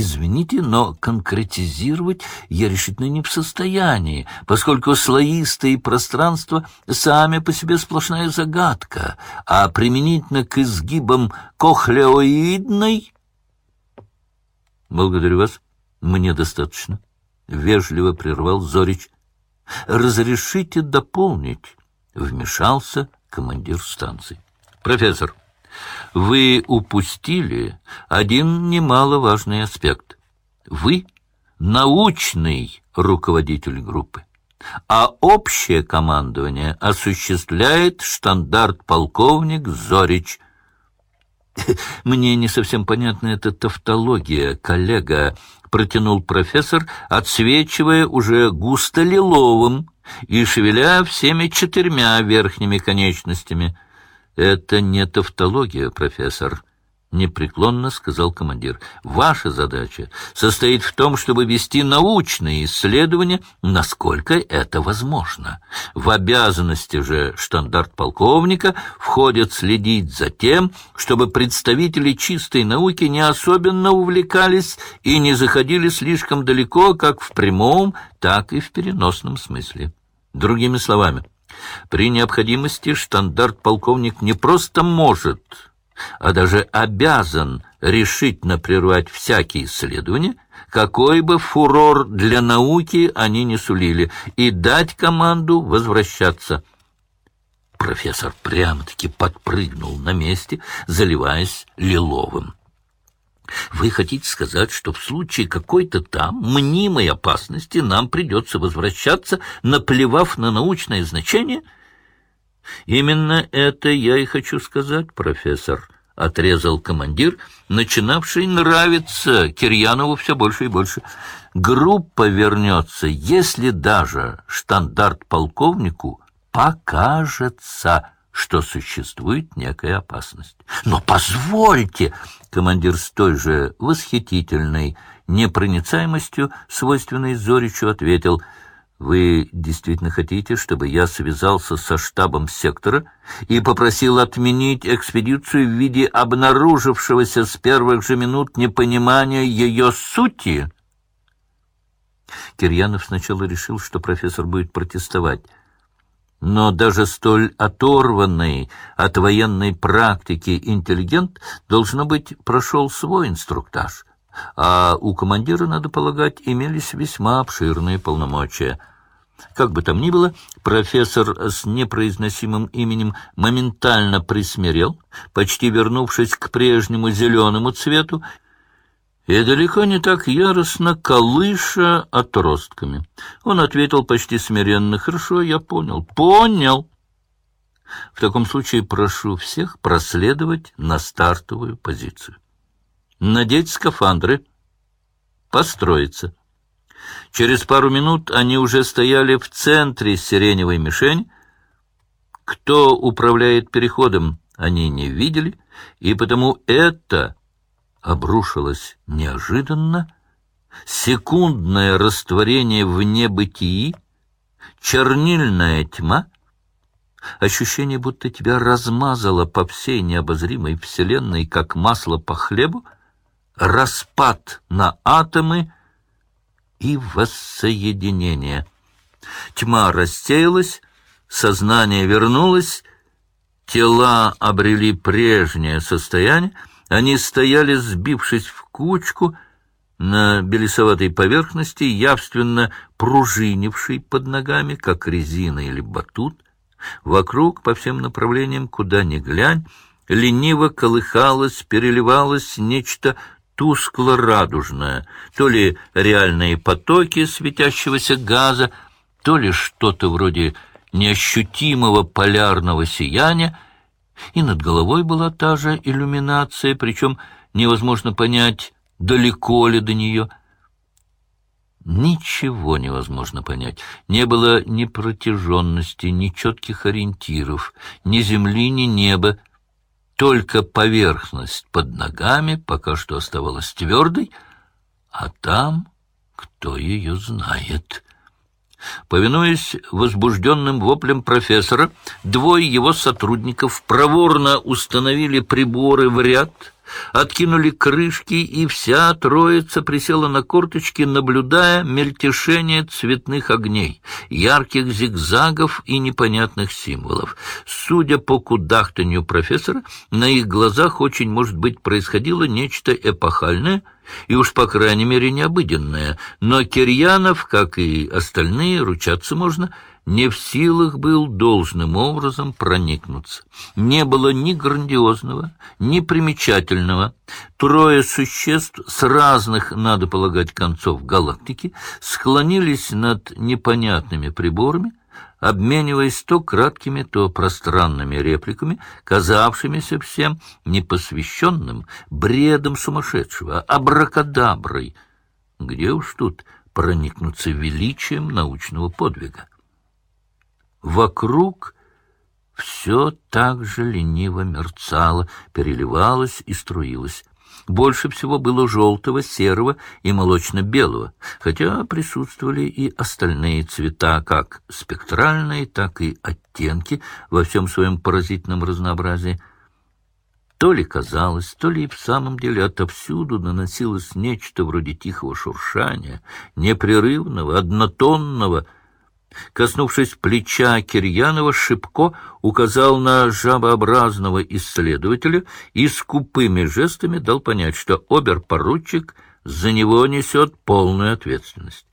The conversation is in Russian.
Извините, но конкретизировать я решительно не в состоянии, поскольку слоистые пространства сами по себе сплошная загадка, а применительно к изгибам кохлеоидной... Благодарю вас, мне достаточно. Вежливо прервал Зорич. Разрешите дополнить, вмешался командир станции. Профессор, вы упустили один немаловажный аспект. Вы — научный руководитель группы, а общее командование осуществляет штандарт-полковник Зорич. Мне не совсем понятна эта тавтология, коллега, протянул профессор, отсвечивая уже густо лиловым и шевеля всеми четырьмя верхними конечностями — «Это не тавтология, профессор», — непреклонно сказал командир. «Ваша задача состоит в том, чтобы вести научные исследования, насколько это возможно. В обязанности же штандарт-полковника входит следить за тем, чтобы представители чистой науки не особенно увлекались и не заходили слишком далеко как в прямом, так и в переносном смысле. Другими словами, — при необходимости штандарт-полковник не просто может, а даже обязан решительно прервать всякие исследования, какой бы фурор для науки они не сулили, и дать команду возвращаться. Профессор прямо-таки подпрыгнул на месте, заливаясь лиловым. Вы хотите сказать, что в случае какой-то там мнимой опасности нам придется возвращаться, наплевав на научное значение? Именно это я и хочу сказать, профессор, — отрезал командир, начинавший нравиться Кирьянову все больше и больше. Группа вернется, если даже штандарт-полковнику покажется что существует некая опасность. Но позвольте, командир с той же восхитительной непроницаемостью, свойственной Зоричу, ответил, «Вы действительно хотите, чтобы я связался со штабом сектора и попросил отменить экспедицию в виде обнаружившегося с первых же минут непонимания ее сути?» Кирьянов сначала решил, что профессор будет протестовать, но даже столь оторванный от военной практики интеллигент, должно быть, прошел свой инструктаж, а у командира, надо полагать, имелись весьма обширные полномочия. Как бы там ни было, профессор с непроизносимым именем моментально присмирел, почти вернувшись к прежнему зеленому цвету, и далеко не так яростно колыша отростками. Он ответил почти смиренно, «Хорошо, я понял». «Понял!» В таком случае прошу всех проследовать на стартовую позицию. Надеть скафандры, построиться. Через пару минут они уже стояли в центре сиреневой мишень. Кто управляет переходом, они не видели, и потому это обрушилось неожиданно, секундное растворение в небытии, чернильная тьма, ощущение, будто тебя размазало по всей необозримой вселенной, как масло по хлебу, распад на атомы и воссоединение. Тьма рассеялась, сознание вернулось, тела обрели прежнее состояние, они стояли, сбившись в кучку, на белесоватой поверхности, явственно пружинившей под ногами, как резина или батут. Вокруг, по всем направлениям, куда ни глянь, лениво колыхалось, переливалось нечто тускло-радужное, то ли реальные потоки светящегося газа, то ли что-то вроде неощутимого полярного сияния, и над головой была та же иллюминация, причем невозможно понять, далеко ли до нее. Ничего невозможно понять. Не было ни протяженности, ни четких ориентиров, ни земли, ни неба. Только поверхность под ногами пока что оставалась твердой, а там кто ее знает. Повинуясь возбужденным воплем профессора, двое его сотрудников проворно установили приборы в ряд, Откинули крышки, и вся троица присела на корточки, наблюдая мельтешение цветных огней, ярких зигзагов и непонятных символов. Судя по кудахтанью профессора, на их глазах очень, может быть, происходило нечто эпохальное и уж, по крайней мере, необыденное. Но Кирьянов, как и остальные, ручаться можно — не в силах был должным образом проникнуться. Не было ни грандиозного, ни примечательного. Трое существ с разных, надо полагать, концов галактики склонились над непонятными приборами, обмениваясь то краткими, то пространными репликами, казавшимися всем непосвященным бредом сумасшедшего, абракадаброй. Где уж тут проникнуться величием научного подвига? Вокруг все так же лениво мерцало, переливалось и струилось. Больше всего было желтого, серого и молочно-белого, хотя присутствовали и остальные цвета, как спектральные, так и оттенки во всем своем поразительном разнообразии. То ли казалось, то ли и в самом деле отовсюду наносилось нечто вроде тихого шуршания, непрерывного, однотонного — Коснувшись плеча Кирьянова, Шипко указал на жабообразного исследователя и скупыми жестами дал понять, что обер-поручик за него несет полную ответственность.